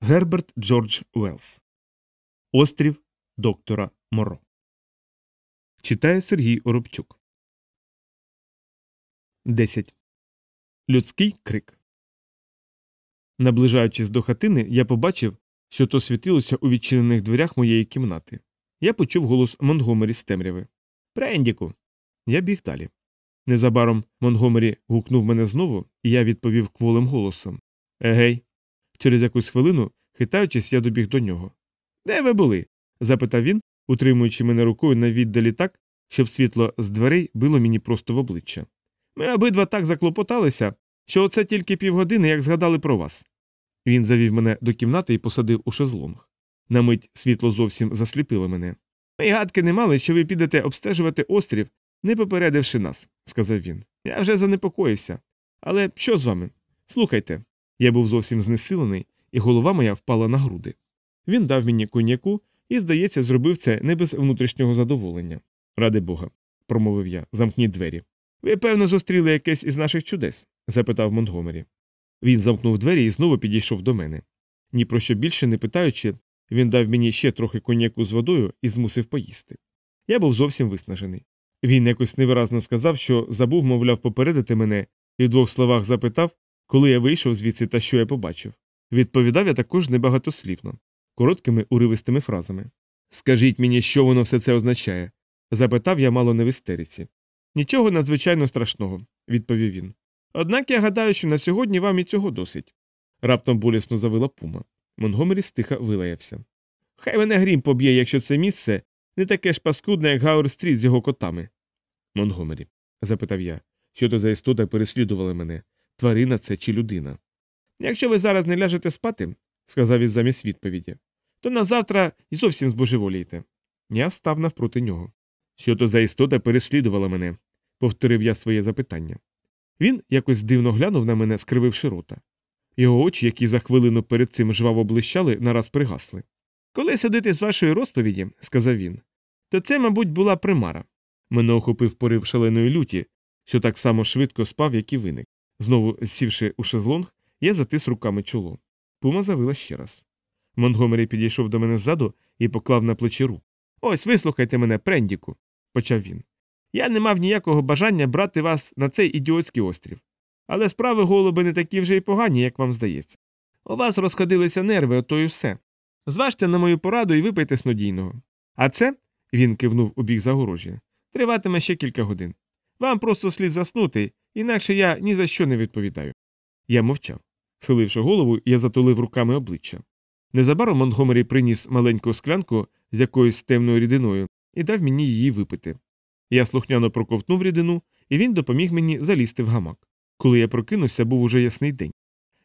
Герберт Джордж Уелс Острів доктора Моро. Читає Сергій Оробчук. 10. Людський крик. Наближаючись до хатини, я побачив, що то світилося у відчинених дверях моєї кімнати. Я почув голос Монгомері з темряви. Прендіку. Я біг далі. Незабаром Монгомері гукнув мене знову, і я відповів кволим голосом Егей. Через якусь хвилину, хитаючись, я добіг до нього. Де ви були? запитав він, утримуючи мене рукою на віддалі так, щоб світло з дверей било мені просто в обличчя. Ми обидва так заклопоталися, що оце тільки півгодини, як згадали про вас. Він завів мене до кімнати і посадив у шезлонг. На мить світло зовсім засліпило мене. Ми гадки не мали, що ви підете обстежувати острів, не попередивши нас, сказав він. Я вже занепокоївся. Але що з вами? Слухайте. Я був зовсім знесилений, і голова моя впала на груди. Він дав мені коньяку і, здається, зробив це не без внутрішнього задоволення. Ради Бога, промовив я, замкніть двері. Ви, певно, зустріли якесь із наших чудес? запитав Монтгомері. Він замкнув двері і знову підійшов до мене. Ні про що більше не питаючи, він дав мені ще трохи коньяку з водою і змусив поїсти. Я був зовсім виснажений. Він якось невиразно сказав, що забув, мовляв, попередити мене, і в двох словах запитав, коли я вийшов звідси та що я побачив. Відповідав я також небагатослівно, короткими уривистими фразами. Скажіть мені, що воно все це означає? запитав я мало не в істериці. Нічого надзвичайно страшного, відповів він. Однак я гадаю, що на сьогодні вам і цього досить. Раптом болісно завила пума. Монгомері стиха вилаявся. Хай мене грім поб'є, якщо це місце не таке ж паскудне, як Гаур Стріт з його котами. Монгомері, запитав я, що то за істота переслідувала мене тварина це чи людина. Якщо ви зараз не ляжете спати, сказав він замість відповіді, то на завтра і зовсім збожеволієте. Я став навпроти нього. Що то за істота переслідувала мене, повторив я своє запитання. Він якось дивно глянув на мене, скрививши рота. Його очі, які за хвилину перед цим жваво блищали, нараз пригасли. Коли сидити з вашої розповіді, сказав він, то це, мабуть, була примара. Мене охопив порив шаленої люті, що так само швидко спав, як і виник. Знову сівши у шезлонг, я затис руками чоло. Пума завила ще раз. Монгомері підійшов до мене ззаду і поклав на плечі рук. Ось вислухайте мене, Прендіку, почав він. Я не мав ніякого бажання брати вас на цей ідіотський острів. Але справи голуби не такі вже й погані, як вам здається. У вас розходилися нерви, ото й все. Зважте на мою пораду і випийте снодійного. А це, він кивнув у бік загорожі, триватиме ще кілька годин. Вам просто слід заснути, інакше я ні за що не відповідаю. Я мовчав. Схиливши голову, я затулив руками обличчя. Незабаром Монтгомері приніс маленьку склянку з якоюсь темною рідиною і дав мені її випити. Я слухняно проковтнув рідину, і він допоміг мені залізти в гамак. Коли я прокинувся, був уже ясний день.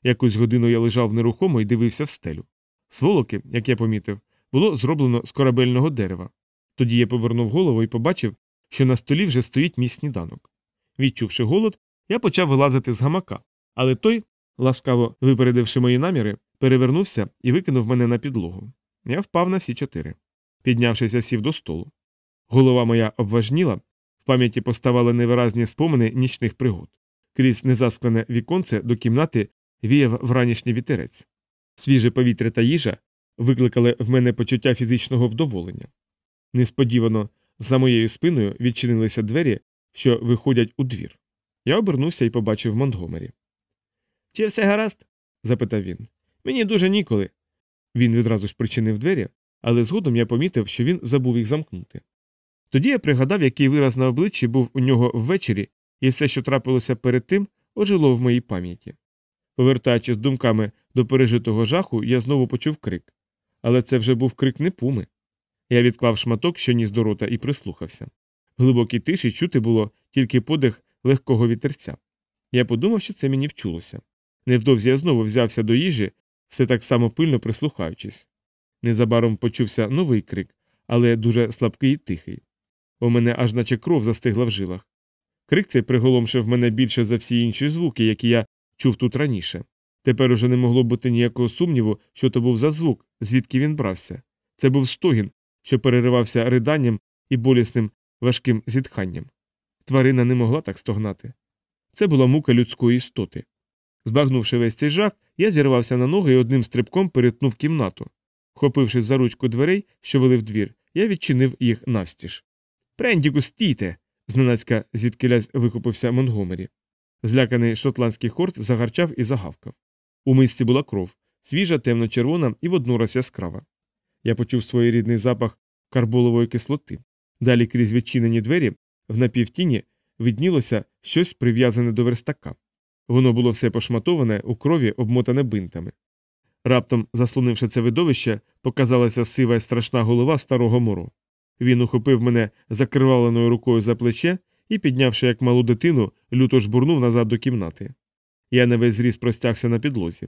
Якусь годину я лежав нерухомо і дивився в стелю. Сволоки, як я помітив, було зроблено з корабельного дерева. Тоді я повернув голову і побачив, що на столі вже стоїть мій сніданок. Відчувши голод, я почав вилазити з гамака, але той, ласкаво випередивши мої наміри, перевернувся і викинув мене на підлогу. Я впав на всі чотири. Піднявшися, сів до столу. Голова моя обважніла, в пам'яті поставали невиразні спомини нічних пригод. Крізь незасклене віконце до кімнати віяв вранішній вітерець. Свіже повітря та їжа викликали в мене почуття фізичного вдоволення. Несподівано за моєю спиною відчинилися двері, що виходять у двір. Я обернувся і побачив Монтгомері. Чи все гаразд? запитав він. Мені дуже ніколи. Він відразу ж причинив двері, але згодом я помітив, що він забув їх замкнути. Тоді я пригадав, який вираз на обличчі був у нього ввечері, і все, що трапилося перед тим, ожило в моїй пам'яті. Повертаючись думками до пережитого жаху, я знову почув крик. Але це вже був крик не пуми. Я відклав шматок, що ніс до рота, і прислухався. Глибокій тиші чути було тільки подих легкого вітерця. Я подумав, що це мені вчулося. Невдовзі я знову взявся до їжі, все так само пильно прислухаючись. Незабаром почувся новий крик, але дуже слабкий і тихий. У мене аж наче кров застигла в жилах. Крик цей приголомшив мене більше за всі інші звуки, які я чув тут раніше. Тепер уже не могло бути ніякого сумніву, що то був за звук, звідки він брався. Це був стогін, що переривався риданням і болісним важким зітханням. Тварина не могла так стогнати. Це була мука людської істоти. Збагнувши весь цей жах, я зірвався на ноги і одним стрибком перетнув кімнату. Хопившись за ручку дверей, що вели в двір, я відчинив їх навстіж. Прендіку, стійте. зненацька звідкилясь вихопився Монгомері. Зляканий шотландський хорт загарчав і загавкав. У мисці була кров, свіжа, темно-червона і воднораз яскрава. Я почув своєрідний запах карболової кислоти. Далі крізь відчинені двері в напівтіні виднілося щось прив'язане до верстака. Воно було все пошматоване у крові, обмотане бинтами. Раптом, заслонивши це видовище, показалася сива й страшна голова старого муру. Він ухопив мене закриваленою рукою за плече і, піднявши як малу дитину, люто жбурнув назад до кімнати. Я на весь зріс простягся на підлозі.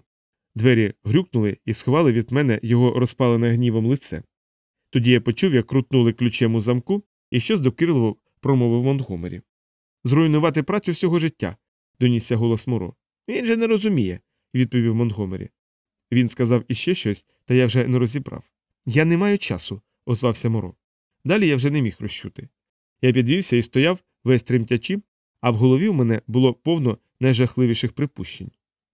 Двері грюкнули і сховали від мене його розпалене гнівом лице. Тоді я почув, як крутнули ключем у замку і щось докірливо промовив Монтгомері. Зруйнувати працю всього життя, донісся голос Моро. Він же не розуміє, відповів Монтгомері. Він сказав іще щось, та я вже не розібрав. Я не маю часу, озвався Моро. Далі я вже не міг розчути. Я підвівся і стояв весь тремтячи, а в голові у мене було повно найжахливіших припущень.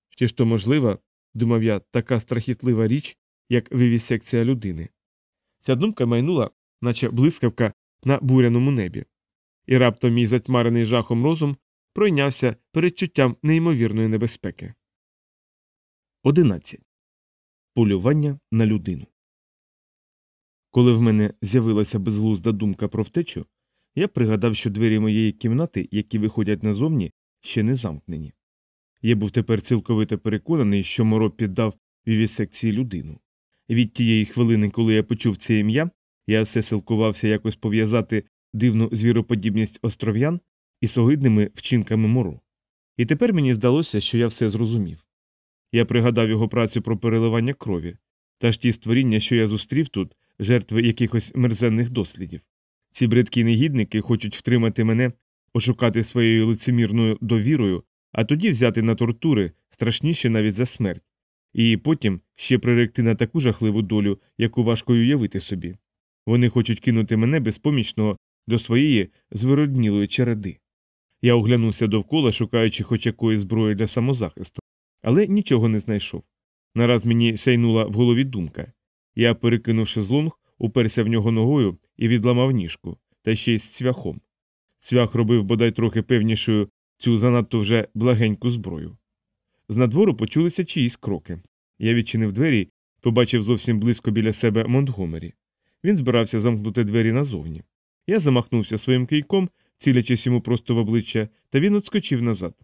Чи ж то можлива, думав я, така страхітлива річ, як вивісекція людини. Ця думка майнула, наче блискавка на буряному небі. І раптом мій затьмарений жахом розум пройнявся передчуттям неймовірної небезпеки. 11. Полювання на людину. Коли в мене з'явилася безглузда думка про втечу, я пригадав, що двері моєї кімнати, які виходять назовні, ще не замкнені. Я був тепер цілковито переконаний, що Моро піддав вівісекції людину. Від тієї хвилини, коли я почув це ім'я, я все силкувався якось пов'язати дивну звіроподібність остров'ян із огидними вчинками Моро. І тепер мені здалося, що я все зрозумів. Я пригадав його працю про переливання крові, та ж ті створіння, що я зустрів тут, жертви якихось мерзенних дослідів. Ці бридкі негідники хочуть втримати мене, ошукати своєю лицемірною довірою, а тоді взяти на тортури, страшніші навіть за смерть, і потім ще приректи на таку жахливу долю, яку важко уявити собі. Вони хочуть кинути мене безпомічного до своєї звироднілої череди. Я оглянувся довкола, шукаючи хоч якоїсь зброї для самозахисту, але нічого не знайшов. Нараз мені сяйнула в голові думка. Я, перекинувши злонг, уперся в нього ногою і відламав ніжку, та ще й з цвяхом. Цвях робив бодай трохи певнішою цю занадто вже благеньку зброю. З надвору почулися чиїсь кроки. Я відчинив двері побачив зовсім близько біля себе Монтгомері. Він збирався замкнути двері назовні. Я замахнувся своїм кийком, цілячись йому просто в обличчя, та він отскочив назад.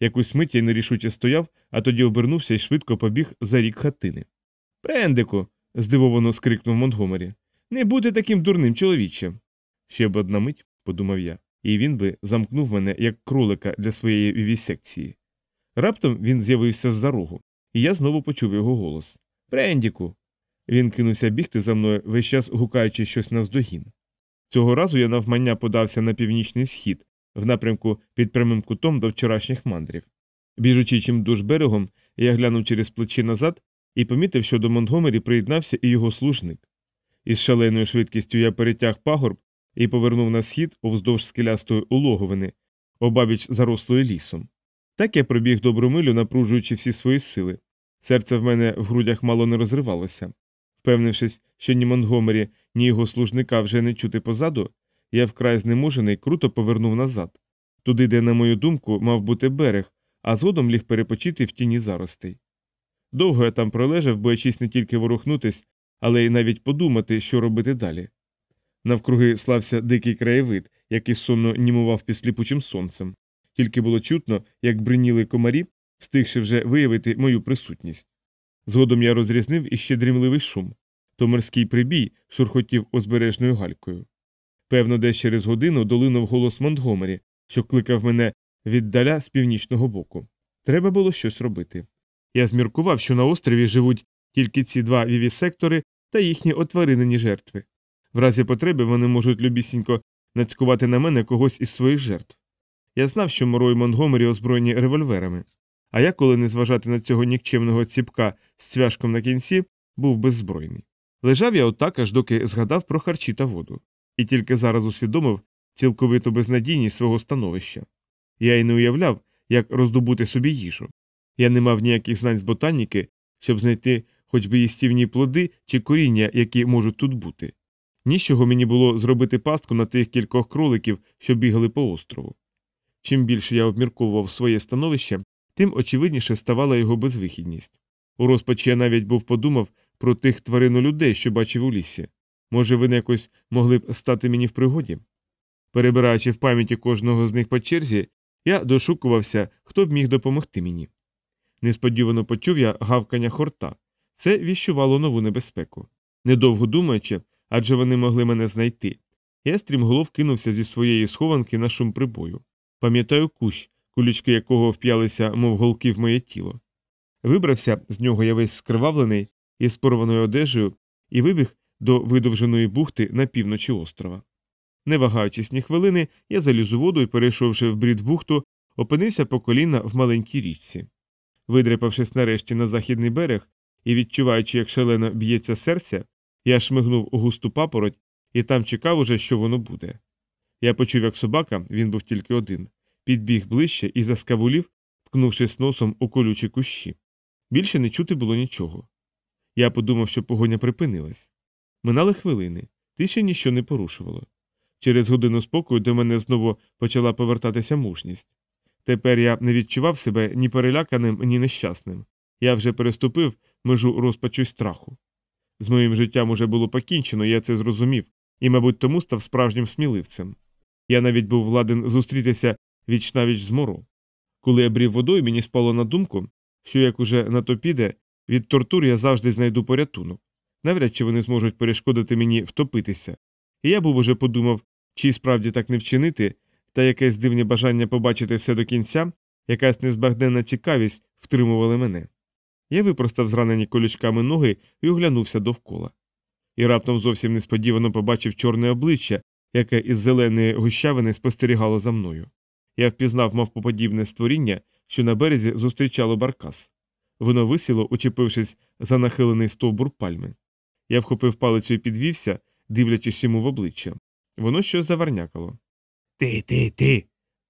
Якусь мить я нерішуче стояв, а тоді обернувся і швидко побіг за рік хатини. Прендику. здивовано скрикнув Монтгомері. Не бути таким дурним чоловічем. Ще б одна мить, подумав я, і він би замкнув мене як кролика для своєї вівісекції. Раптом він з'явився з-за рогу, і я знову почув його голос Прендіку. Він кинувся бігти за мною, весь час гукаючи щось навздогін. Цього разу я навмання подався на північний схід, в напрямку під прямим кутом до вчорашніх мандрів. Біжучи чим душ берегом, я глянув через плечі назад і помітив, що до Монтгомері приєднався і його служник. Із шаленою швидкістю я перетяг пагорб і повернув на схід повздовж скелястої улоговини, обабіч зарослої лісом. Так я пробіг добру милю, напружуючи всі свої сили. Серце в мене в грудях мало не розривалося. Впевнившись, що ні Монтгомері, ні його служника вже не чути позаду, я вкрай знеможений круто повернув назад, туди, де, на мою думку, мав бути берег, а згодом ліг перепочити в тіні заростей. Довго я там пролежав, боячись не тільки ворухнутись, але й навіть подумати, що робити далі. Навкруги слався дикий краєвид, який сонно німував під сліпучим сонцем, тільки було чутно, як бриніли комарі, встигши вже виявити мою присутність. Згодом я розрізнив іще дрімливий шум то морський прибій шурхотів озбережною галькою. Певно, десь через годину долинув голос Монтгомері, що кликав мене віддаля з північного боку. Треба було щось робити. Я зміркував, що на острові живуть тільки ці два вівісектори та їхні отваринені жертви. В разі потреби вони можуть любісінько нацькувати на мене когось із своїх жертв. Я знав, що Моро і Монгомері озброєні револьверами, а я, коли не зважати на цього нікчемного ціпка з цвяшком на кінці, був беззбройний. Лежав я отак, аж доки згадав про харчі та воду, і тільки зараз усвідомив цілковиту безнадійність свого становища. Я й не уявляв, як роздобути собі їжу. Я не мав ніяких знань з ботаніки, щоб знайти хоч би їстівні плоди чи коріння, які можуть тут бути. Нічого мені було зробити пастку на тих кількох кроликів, що бігали по острову. Чим більше я обмірковував своє становище, тим очевидніше ставала його безвихідність. У розпачі я навіть був подумав про тих тварину людей, що бачив у лісі. Може, вони якось могли б стати мені в пригоді? Перебираючи в пам'яті кожного з них по черзі, я дошукувався, хто б міг допомогти мені. Несподівано почув я гавкання хорта. Це віщувало нову небезпеку. Недовго думаючи, адже вони могли мене знайти. Я стрімголов кинувся зі своєї схованки на шум прибою. Пам'ятаю кущ, кулючки якого вп'ялися, мов голки в моє тіло. Вибрався з нього я весь скривавлений із порваною одежею і вибіг до видовженої бухти на півночі острова. Не вагаючись ні хвилини, я заліз у воду і, перейшовши в брід бухту, опинився по коліна в маленькій річці. Видряпавшись нарешті на західний берег і відчуваючи, як шалено б'ється серце, я шмигнув у густу папороть і там чекав уже, що воно буде. Я почув, як собака, він був тільки один, підбіг ближче і заскавулів, ткнувшись носом у колючі кущі. Більше не чути було нічого. Я подумав, що погоня припинилась. Минали хвилини, тиша ніщо не порушувало. Через годину спокою до мене знову почала повертатися мужність. Тепер я не відчував себе ні переляканим, ні нещасним. Я вже переступив межу розпачу й страху. З моїм життям уже було покінчено, я це зрозумів, і, мабуть, тому став справжнім сміливцем. Я навіть був владен зустрітися віч навіч з моро. Коли я брів водою, мені спало на думку, що як уже на то піде, від тортур я завжди знайду порятунок. Навряд чи вони зможуть перешкодити мені втопитися. І я був уже подумав, чи справді так не вчинити, та якесь дивне бажання побачити все до кінця, якась незбагненна цікавість втримували мене. Я випростав зранені колючками ноги і оглянувся довкола. І раптом зовсім несподівано побачив чорне обличчя, яке із зеленої гущавини спостерігало за мною. Я впізнав мавпоподібне створіння, що на березі зустрічало баркас. Воно висіло, учепившись за нахилений стовбур пальми. Я вхопив палицю і підвівся, дивлячись йому в обличчя. Воно щось заварнякало. Ти, ти, ти.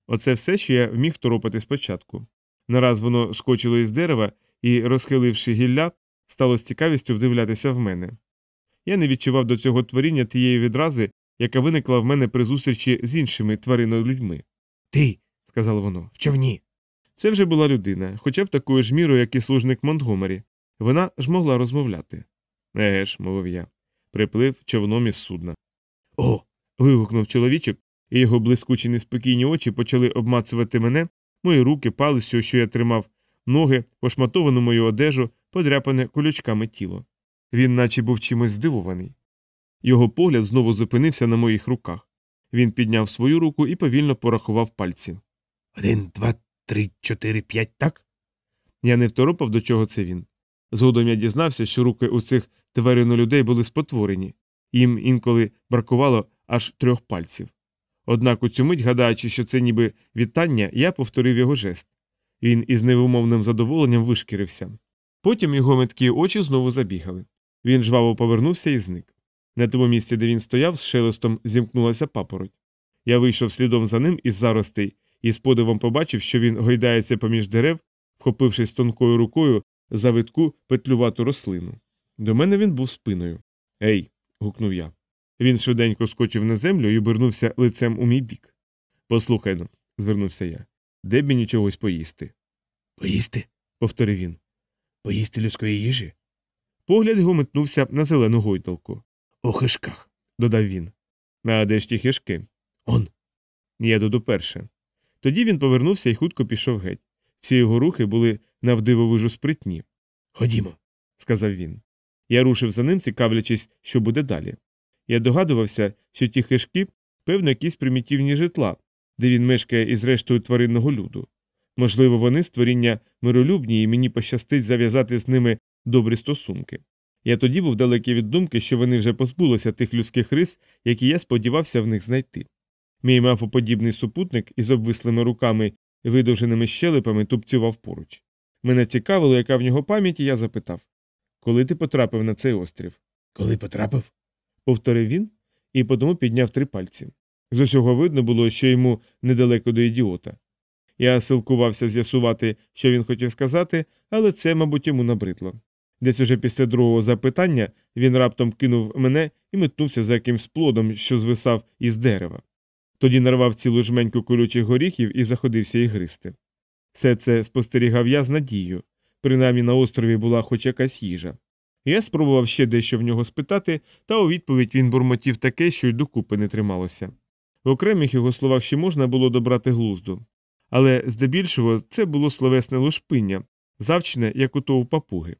Оце все, що я вміг второпати спочатку. Нараз воно скочило із дерева і, розхиливши гілля, стало з цікавістю вдивлятися в мене. Я не відчував до цього творіння тієї відрази, яка виникла в мене при зустрічі з іншими твариною людьми. Ти, сказало воно, в човні. Це вже була людина, хоча б такою ж мірою, як і служник Монтгомері. Вона ж могла розмовляти. Еге ж, мовив я, приплив човном із судна. О. вигукнув чоловічок, і його блискучі неспокійні очі почали обмацувати мене, мої руки, палицю, що я тримав, ноги, пошматовану мою одежу, подряпане колючками тіло. Він наче був чимось здивований. Його погляд знову зупинився на моїх руках. Він підняв свою руку і повільно порахував пальці. Один, два, три, чотири, п'ять, так? Я не второпав, до чого це він. Згодом я дізнався, що руки у цих тварину людей були спотворені, їм інколи бракувало аж трьох пальців. Однак у цю мить, гадаючи, що це ніби вітання, я повторив його жест. Він із невимовним задоволенням вишкірився. Потім його меткі очі знову забігали. Він жваво повернувся і зник. На тому місці, де він стояв, з шелестом зімкнулася папороть. Я вийшов слідом за ним із заростей і з подивом побачив, що він гойдається поміж дерев, вхопившись тонкою рукою за витку петлювату рослину. До мене він був спиною. Ей. гукнув я. Він швиденько скочив на землю і обернувся лицем у мій бік. Послухай ну, звернувся я, де б мені чогось поїсти? Поїсти? повторив він. Поїсти людської їжі? Погляд його метнувся на зелену гойдалку. У хишках, додав він. А де ж ті хишки? Он. Я доду перше. Тоді він повернувся і хутко пішов геть. Всі його рухи були навдивовижу спритні. Ходімо, сказав він. Я рушив за ним, цікавлячись, що буде далі. Я догадувався, що ті хишки, певно, якісь примітивні житла, де він мешкає із рештою тваринного люду. Можливо, вони створіння миролюбні, і мені пощастить зав'язати з ними добрі стосунки. Я тоді був далекий від думки, що вони вже позбулися тих людських рис, які я сподівався в них знайти. Мій мафоподібний супутник із обвислими руками і видовженими щелепами тупцював поруч. Мене цікавило, яка в нього пам'ять, і я запитав Коли ти потрапив на цей острів? Коли потрапив? повторив він і потому підняв три пальці. З усього видно було, що йому недалеко до ідіота. Я силкувався з'ясувати, що він хотів сказати, але це, мабуть, йому набридло. Десь уже після другого запитання він раптом кинув мене і метнувся за якимсь плодом, що звисав із дерева. Тоді нарвав цілу жменьку колючих горіхів і заходився їх гристи. Все це спостерігав я з надією, принаймні на острові була хоч якась їжа. Я спробував ще дещо в нього спитати, та у відповідь він бурмотів таке, що й докупи не трималося. В окремих його словах ще можна було добрати глузду. Але здебільшого це було словесне лушпиння, завчене, як у того папуги.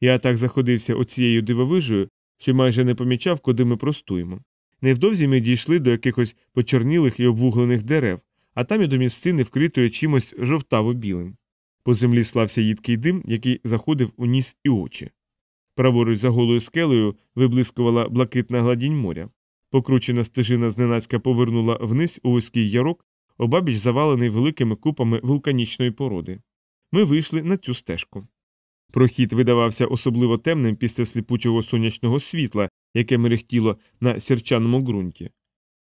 Я так заходився оцією дивовижею, що майже не помічав, куди ми простуємо. Невдовзі ми дійшли до якихось почорнілих і обвуглених дерев, а там і до місцини, вкритої чимось жовтаво білим. По землі слався їдкий дим, який заходив у ніс і очі. Праворуч за голою скелею виблискувала блакитна гладінь моря. Покручена стежина зненацька повернула вниз у вузький ярок, обабіч завалений великими купами вулканічної породи. Ми вийшли на цю стежку. Прохід видавався особливо темним після сліпучого сонячного світла, яке мерехтіло на сірчаному ґрунті.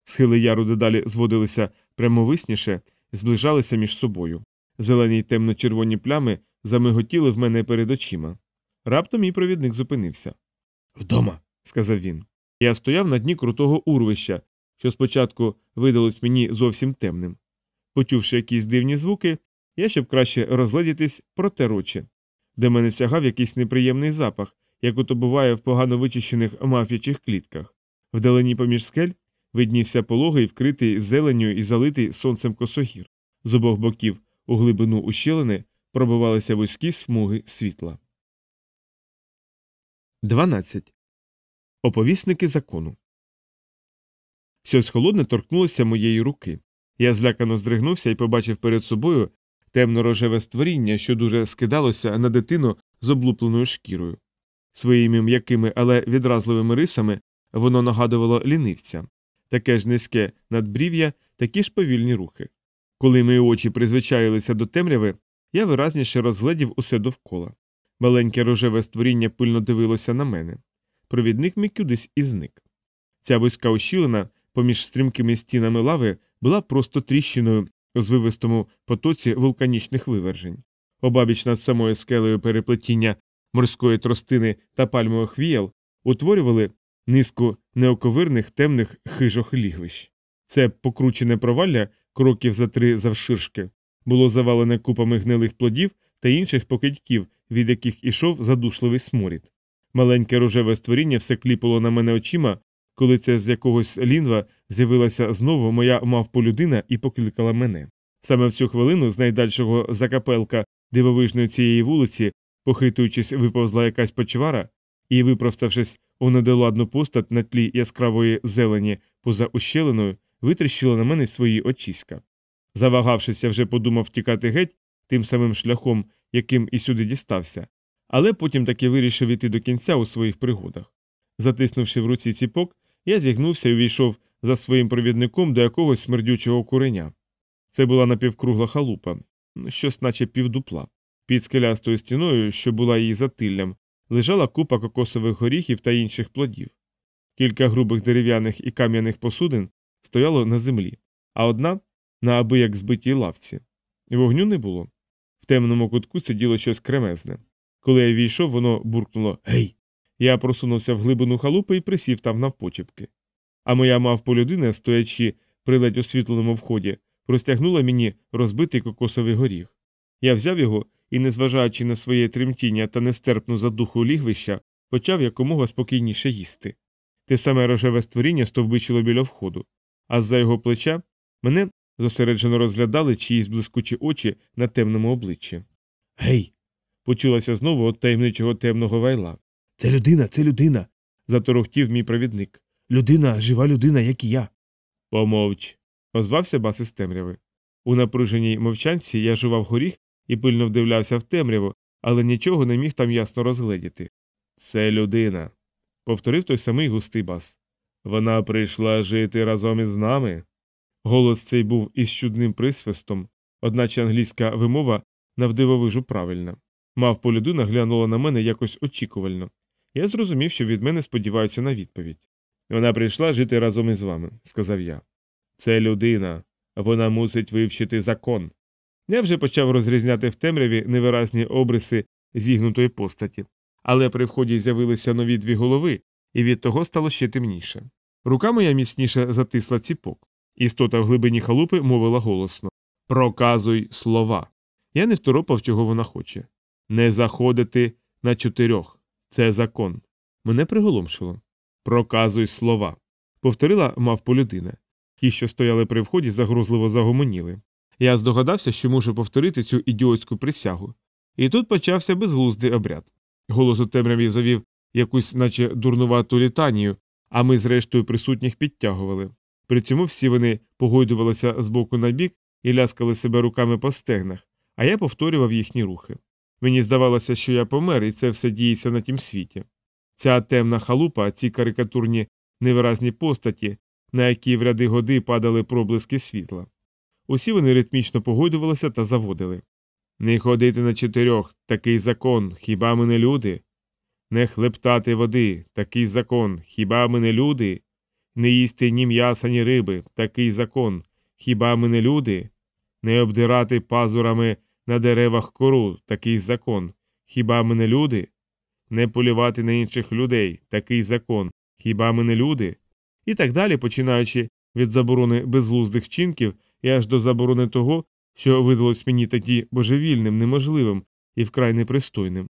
Схили яру дедалі зводилися прямовисніше, зближалися між собою. Зелені й темно-червоні плями замиготіли в мене перед очима. Раптом мій провідник зупинився. Вдома, сказав він. Я стояв на дні крутого урвища, що спочатку видалось мені зовсім темним. Почувши якісь дивні звуки, я, щоб краще розгледітись, протер очі, де мене сягав якийсь неприємний запах, як ото буває в погано вичищених мавп'ячих клітках. Вдалині поміж скель виднівся пологий, вкритий зеленню і залитий сонцем косогір. З обох боків у глибину ущелини пробивалися вузькі смуги світла. 12. Оповісники закону. Щось холодне торкнулося моєї руки. Я злякано здригнувся і побачив перед собою темно рожеве створіння, що дуже скидалося на дитину з облупленою шкірою. Своїми м'якими, але відразливими рисами воно нагадувало лінивця, таке ж низьке надбрів'я, такі ж повільні рухи. Коли мої очі призвичаїлися до темряви, я виразніше розгледів усе довкола. Маленьке рожеве створіння пильно дивилося на мене. Провідник мій кудись і зник. Ця вузька ощілина поміж стрімкими стінами лави була просто тріщиною звивистому потоці вулканічних вивержень. Обабіч над самою скелею переплетіння морської тростини та пальмових віял утворювали низку неоковирних темних хижох лігвищ. Це покручене провалля кроків за три завширшки, було завалене купами гнилих плодів та інших покидьків, від яких ішов задушливий сморід. Маленьке рожеве створіння все кліпало на мене очима, коли це з якогось лінва з'явилася знову моя мавполюдина і покликала мене. Саме в цю хвилину з найдальшого закапелка дивовижної цієї вулиці, похитуючись, виповзла якась почвара і, випроставшись у недоладну постать на тлі яскравої зелені поза ущелиною, витріщила на мене свої очіська. Завагавшись, я вже подумав тікати геть тим самим шляхом, яким і сюди дістався, але потім таки вирішив іти до кінця у своїх пригодах. Затиснувши в руці ціпок, я зігнувся і увійшов за своїм провідником до якогось смердючого куреня. Це була напівкругла халупа, щось наче півдупла. Під скелястою стіною, що була її затиллям, лежала купа кокосових горіхів та інших плодів. Кілька грубих дерев'яних і кам'яних посудин стояло на землі, а одна на абияк збитій лавці. Вогню не було. В темному кутку сиділо щось кремезне. Коли я війшов, воно буркнуло Гей. Я просунувся в глибину халупи і присів там навпочепки. А моя мавполюдина, стоячи при ледь освітленому вході, простягнула мені розбитий кокосовий горіх. Я взяв його і, незважаючи на своє тремтіння та нестерпну задуху лігвища, почав якомога спокійніше їсти. Те саме рожеве створіння стовбичило біля входу, а з за його плеча мене зосереджено розглядали чиїсь блискучі очі на темному обличчі. Гей. почулася знову от таємничого темного вайла. Це людина, це людина. заторохтів мій провідник. Людина, жива людина, як і я. Помовч. озвався бас із темряви. У напруженій мовчанці я жував горіх і пильно вдивлявся в темряву, але нічого не міг там ясно розгледіти. Це людина. повторив той самий густий бас. Вона прийшла жити разом із нами. Голос цей був із чудним присвистом, одначе англійська вимова навдивовижу правильна. Мав людина глянула на мене якось очікувально. Я зрозумів, що від мене сподіваються на відповідь. Вона прийшла жити разом із вами, сказав я. Це людина, вона мусить вивчити закон. Я вже почав розрізняти в темряві невиразні обриси зігнутої постаті, але при вході з'явилися нові дві голови, і від того стало ще темніше. Рука моя міцніше затисла ціпок. Істота в глибині халупи мовила голосно Проказуй слова. Я не второпав, чого вона хоче. Не заходити на чотирьох. Це закон. Мене приголомшило. Проказуй слова. Повторила мавпу людина. Ті, що стояли при вході, загрозливо загомоніли. Я здогадався, що можу повторити цю ідіотську присягу. І тут почався безглуздий обряд. Голос у темряві завів якусь, наче дурнувату літанію, а ми, зрештою, присутніх підтягували. При цьому всі вони погойдувалися з боку на бік і ляскали себе руками по стегнах, а я повторював їхні рухи. Мені здавалося, що я помер, і це все діється на тім світі. Ця темна халупа, ці карикатурні невиразні постаті, на які в ряди годи падали проблиски світла. Усі вони ритмічно погойдувалися та заводили. Не ходити на чотирьох такий закон, хіба ми не люди? Не хлептати води, такий закон, хіба ми не люди? Не їсти ні м'яса, ні риби, такий закон, хіба ми не люди? Не обдирати пазурами на деревах кору, такий закон, хіба ми не люди? Не полювати на інших людей, такий закон, хіба ми не люди? І так далі, починаючи від заборони безглуздих вчинків і аж до заборони того, що видалось мені тоді божевільним, неможливим і вкрай непристойним.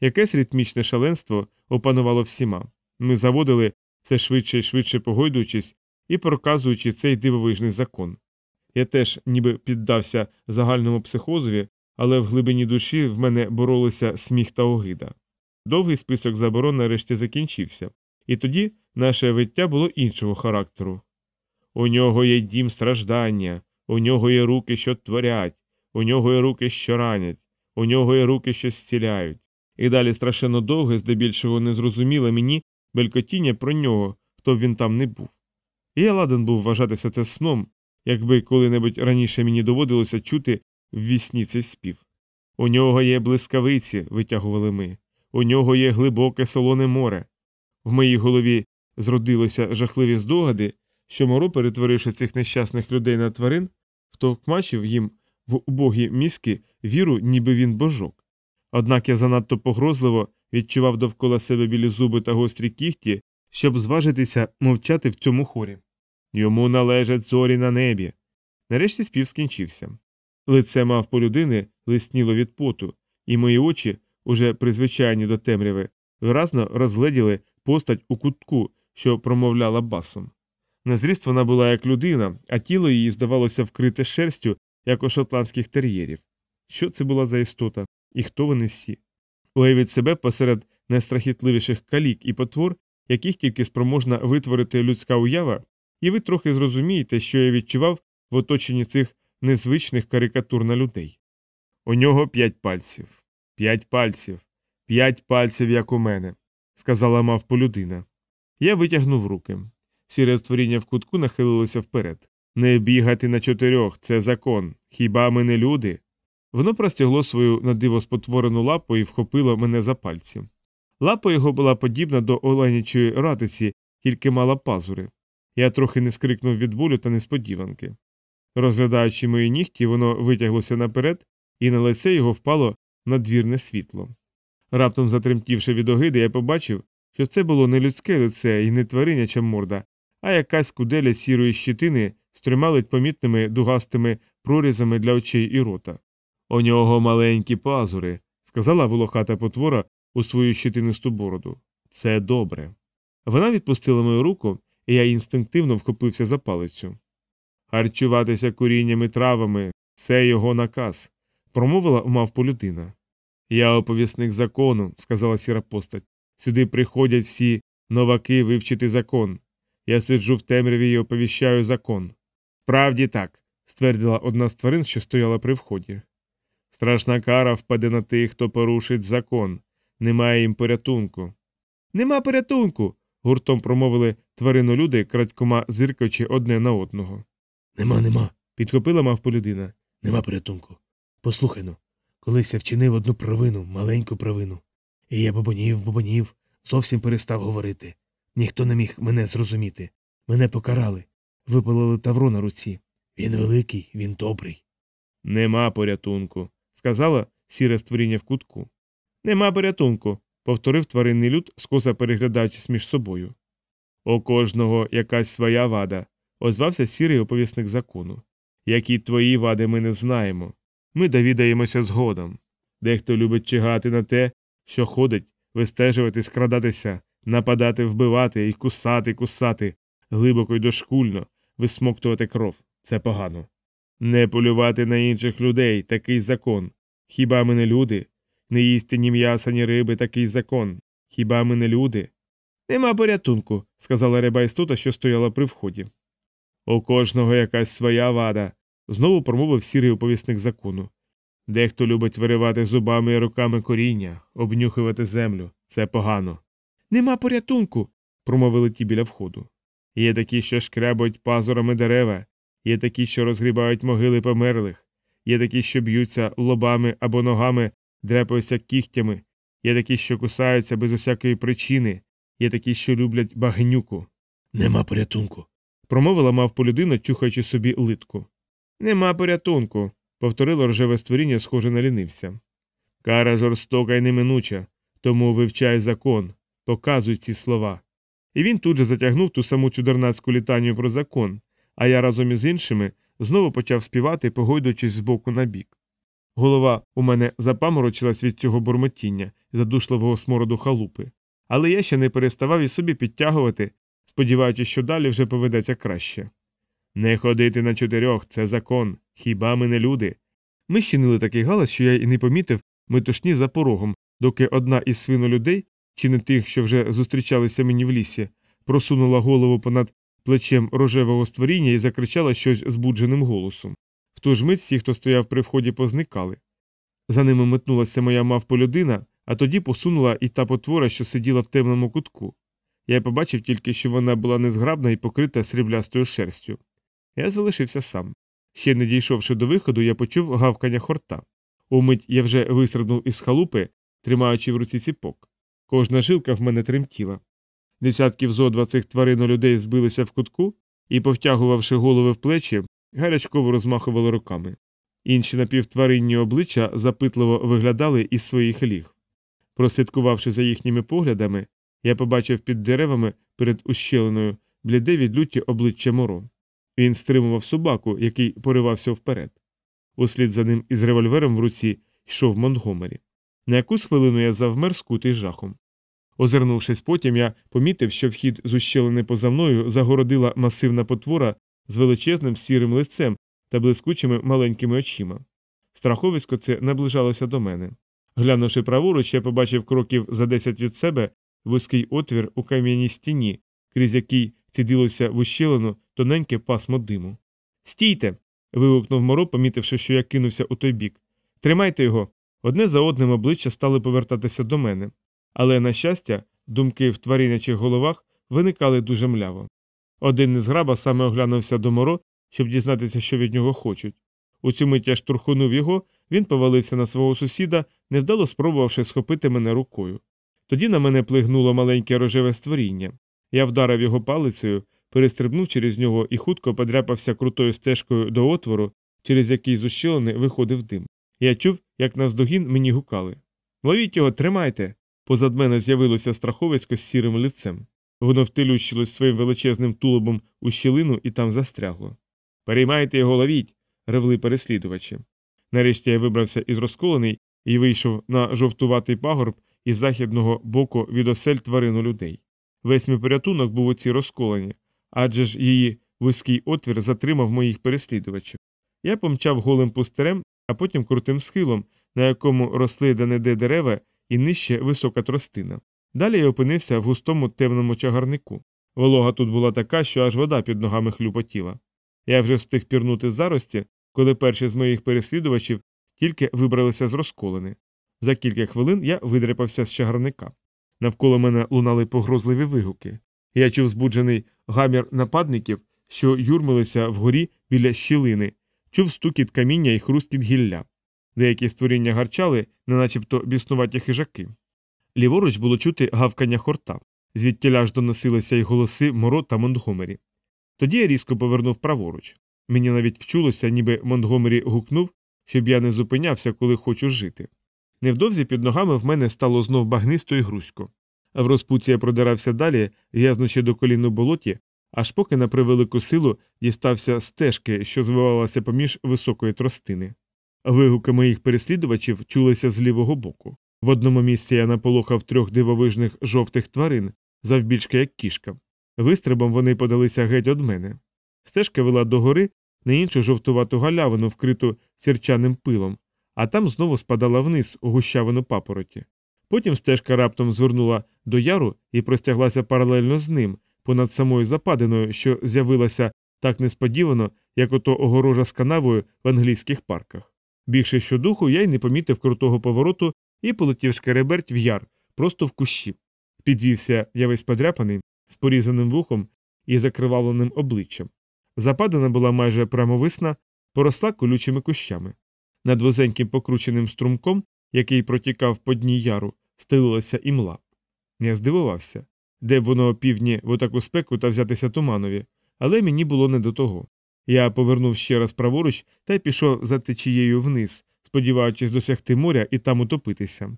Якесь ритмічне шаленство опанувало всіма. Ми заводили все швидше і швидше погойдуючись і проказуючи цей дивовижний закон. Я теж ніби піддався загальному психозові, але в глибині душі в мене боролися сміх та огида. Довгий список заборон нарешті закінчився, і тоді наше виття було іншого характеру. У нього є дім страждання, у нього є руки, що творять, у нього є руки, що ранять, у нього є руки, що зціляють. І далі страшенно довге, здебільшого незрозуміле мені белькотіння про нього, хто б він там не був. І я ладен був вважатися це сном, якби коли-небудь раніше мені доводилося чути в вісні цей спів. У нього є блискавиці, витягували ми, у нього є глибоке солоне море. В моїй голові зродилися жахливі здогади, що моро, перетворивши цих нещасних людей на тварин, втовкмачив їм в убогі мізки віру, ніби він божок. Однак я занадто погрозливо відчував довкола себе білі зуби та гострі кіхті, щоб зважитися мовчати в цьому хорі. Йому належать зорі на небі. Нарешті спів скінчився. Лице мав по людини лисніло від поту, і мої очі, уже призвичайні до темряви, виразно розгледіли постать у кутку, що промовляла басом. На зріст вона була як людина, а тіло її здавалося вкрите шерстю, як у шотландських тер'єрів. Що це була за істота, і хто вони всі? Уявіть себе посеред найстрахітливіших калік і потвор, яких тільки спроможна витворити людська уява, і ви трохи зрозумієте, що я відчував в оточенні цих незвичних карикатур на людей. У нього п'ять пальців, п'ять пальців, п'ять пальців, як у мене, сказала мавпо людина. Я витягнув руки. Сіре створіння в кутку нахилилося вперед. Не бігати на чотирьох, це закон. Хіба ми не люди? Воно простягло свою надиво спотворену лапу і вхопило мене за пальці. Лапа його була подібна до оленячої ратиці, тільки мала пазури. Я трохи не скрикнув від болю та несподіванки. Розглядаючи мої нігті, воно витяглося наперед, і на лице його впало надвірне світло. Раптом затремтівши від огиди, я побачив, що це було не людське лице і не твариняча морда, а якась куделя сірої щитини з трьома помітними дугастими прорізами для очей і рота. У нього маленькі пазури, сказала волохата потвора у свою щитинисту бороду. Це добре. Вона відпустила мою руку, я інстинктивно вхопився за палицю. Харчуватися коріннями травами це його наказ, промовила мавпу людина. Я оповісник закону, сказала сіра постать. Сюди приходять всі новаки вивчити закон. Я сиджу в темряві і оповіщаю закон. Правді так, ствердила одна з тварин, що стояла при вході. Страшна кара впаде на тих, хто порушить закон. Немає їм порятунку. Нема порятунку. Гуртом промовили тваринолюди, крадькома зиркаючи одне на одного. Нема, нема, Підхопила мавпу людина. нема порятунку. Послухай ну, колись я вчинив одну провину, маленьку провину. І я бобонів, бобонів, зовсім перестав говорити. Ніхто не міг мене зрозуміти. Мене покарали, випалили тавро на руці. Він великий, він добрий. Нема порятунку, сказала сіре створіння в кутку. Нема порятунку, повторив тваринний люд, скоса переглядаючись між собою. У кожного якась своя вада, озвався сірий оповісник закону. Які твої вади ми не знаємо. Ми довідаємося згодом. Дехто любить чигати на те, що ходить, вистежувати, скрадатися, нападати, вбивати і кусати, кусати, глибоко й дошкульно, висмоктувати кров. Це погано. Не полювати на інших людей такий закон. Хіба ми не люди? Не їсти ні м'яса, ні риби такий закон. Хіба ми не люди? Нема порятунку, сказала риба істота, що стояла при вході. У кожного якась своя вада, знову промовив сірий оповісник закону. Дехто любить виривати зубами і руками коріння, обнюхувати землю. Це погано. Нема порятунку, промовили ті біля входу. Є такі, що шкрябають пазурами дерева, є такі, що розгрібають могили померлих, є такі, що б'ються лобами або ногами, дряпаються кігтями, є такі, що кусаються без усякої причини, є такі, що люблять багнюку. Нема порятунку. Промовила мавпу людина, чухаючи собі литку. Нема порятунку, повторило рожеве створіння, схоже на лінився. Кара жорстока і неминуча, тому вивчай закон, показуй ці слова. І він тут же затягнув ту саму чудернацьку літанію про закон, а я разом із іншими знову почав співати, погойдуючись з боку на бік. Голова у мене запаморочилась від цього бурмотіння, задушливого смороду халупи, але я ще не переставав і собі підтягувати, сподіваючись, що далі вже поведеться краще. Не ходити на чотирьох це закон, хіба ми не люди. Ми щинили такий галас, що я й не помітив метушні за порогом, доки одна із свинолюдей, чи не тих, що вже зустрічалися мені в лісі, просунула голову понад плечем рожевого створіння і закричала щось збудженим голосом. В ту ж мить всі, хто стояв при вході, позникали. За ними метнулася моя мавполюдина, а тоді посунула і та потвора, що сиділа в темному кутку. Я побачив тільки, що вона була незграбна і покрита сріблястою шерстю. Я залишився сам. Ще не дійшовши до виходу, я почув гавкання хорта. Умить я вже вистрибнув із халупи, тримаючи в руці ціпок. Кожна жилка в мене тремтіла. Десятків зо цих тварин людей збилися в кутку і, повтягувавши голови в плечі, гарячково розмахували руками. Інші напівтваринні обличчя запитливо виглядали із своїх ліг. Прослідкувавши за їхніми поглядами, я побачив під деревами перед ущелиною бліде від люті обличчя моро. Він стримував собаку, який поривався вперед. Услід за ним із револьвером в руці йшов Монтгомері. На якусь хвилину я завмер скутий жахом. Озирнувшись потім, я помітив, що вхід з ущелини поза мною загородила масивна потвора з величезним сірим лицем та блискучими маленькими очима. Страховисько це наближалося до мене. Глянувши праворуч, я побачив кроків за десять від себе вузький отвір у кам'яній стіні, крізь який цідилося в ущелину тоненьке пасмо диму. Стійте. вигукнув моро, помітивши, що я кинувся у той бік. Тримайте його. Одне за одним обличчя стали повертатися до мене. Але, на щастя, думки в тваринячих головах виникали дуже мляво. Один із граба саме оглянувся до моро, щоб дізнатися, що від нього хочуть. У цю мить я штурхунув його, він повалився на свого сусіда, невдало спробувавши схопити мене рукою. Тоді на мене плигнуло маленьке рожеве створіння. Я вдарив його палицею, перестрибнув через нього і хутко подряпався крутою стежкою до отвору, через який з ущелини виходив дим. Я чув, як навздогін мені гукали. Ловіть його, тримайте. Позад мене з'явилося страховисько з сірим лицем. Воно втилющилось своїм величезним тулубом у щілину і там застрягло. Переймайте його, ловіть. ревли переслідувачі. Нарешті я вибрався із розколений і вийшов на жовтуватий пагорб із західного боку від осель тварину людей. Весь мій порятунок був у цій розколені, адже ж її вузький отвір затримав моїх переслідувачів. Я помчав голим пустирем, а потім крутим схилом, на якому росли де-не-де дерева і нижче висока тростина. Далі я опинився в густому темному чагарнику. Волога тут була така, що аж вода під ногами хлюпотіла. Я вже встиг пірнути зарості, коли перші з моїх переслідувачів тільки вибралися з розколини. За кілька хвилин я видряпався з чагарника. Навколо мене лунали погрозливі вигуки. Я чув збуджений гамір нападників, що юрмилися вгорі біля щілини, чув стукіт каміння і хрусткіт гілля. Деякі створіння гарчали, не начебто біснуваті хижаки. Ліворуч було чути гавкання хорта, звідтіля ж доносилися й голоси Моро та Монтгомері. Тоді я різко повернув праворуч. Мені навіть вчулося, ніби Монтгомері гукнув щоб я не зупинявся, коли хочу жити. Невдовзі під ногами в мене стало знов багнисто і грузько. В розпуці я продирався далі, в'язнучи до колін у болоті, аж поки на превелику силу дістався стежки, що звивалася поміж високої тростини. Вигуки моїх переслідувачів чулися з лівого боку. В одному місці я наполохав трьох дивовижних жовтих тварин, завбільшки як кішка. Вистрибом вони подалися геть од мене. Стежка вела догори на іншу жовтувату галявину, вкриту сірчаним пилом, а там знову спадала вниз у гущавину папороті. Потім стежка раптом звернула до яру і простяглася паралельно з ним, понад самою западиною, що з'явилася так несподівано, як ото огорожа з канавою в англійських парках. Більше щодуху я й не помітив крутого повороту і полетів шкереберть в яр, просто в кущі. Підвівся я весь подряпаний, з порізаним вухом і закривавленим обличчям. Западина була майже прямовисна, поросла колючими кущами. Над вузеньким покрученим струмком, який протікав по дні яру, стелилася імла. Я здивувався, де б воно опівдні в отаку спеку та взятися туманові, але мені було не до того. Я повернув ще раз праворуч та й пішов за течією вниз, сподіваючись досягти моря і там утопитися.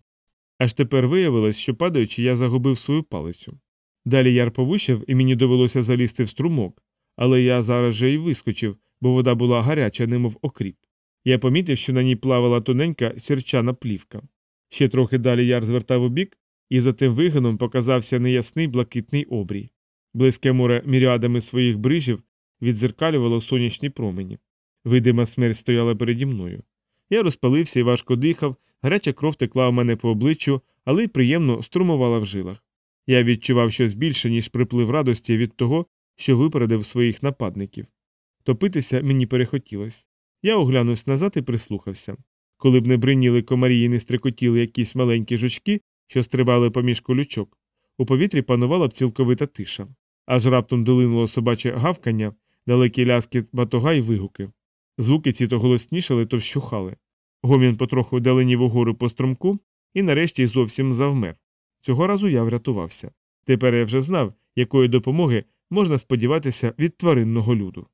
Аж тепер виявилось, що падаючи, я загубив свою палицю. Далі яр повищав, і мені довелося залізти в струмок, але я зараз же й вискочив, бо вода була гаряча, немов окріп. Я помітив, що на ній плавала тоненька сірчана плівка. Ще трохи далі яр звертав у бік, і за тим вигином показався неясний блакитний обрій. Близьке море міріадами своїх брижів відзеркалювало сонячні промені. Видима смерть стояла переді мною. Я розпалився і важко дихав, гаряча кров текла у мене по обличчю, але й приємно струмувала в жилах. Я відчував щось більше, ніж приплив радості від того, що випередив своїх нападників. Топитися мені перехотілось. Я оглянувся назад і прислухався. Коли б не бриніли комарі і не стрикотіли якісь маленькі жучки, що стрибали поміж колючок, у повітрі панувала б цілковита тиша. Аж раптом долинуло собаче гавкання, далекі ляски батога й вигуки. Звуки ці то голоснішали, то вщухали. Гомін потроху даленів угору по струмку і нарешті зовсім завмер. Цього разу я врятувався. Тепер я вже знав, якої допомоги можна сподіватися від тваринного люду.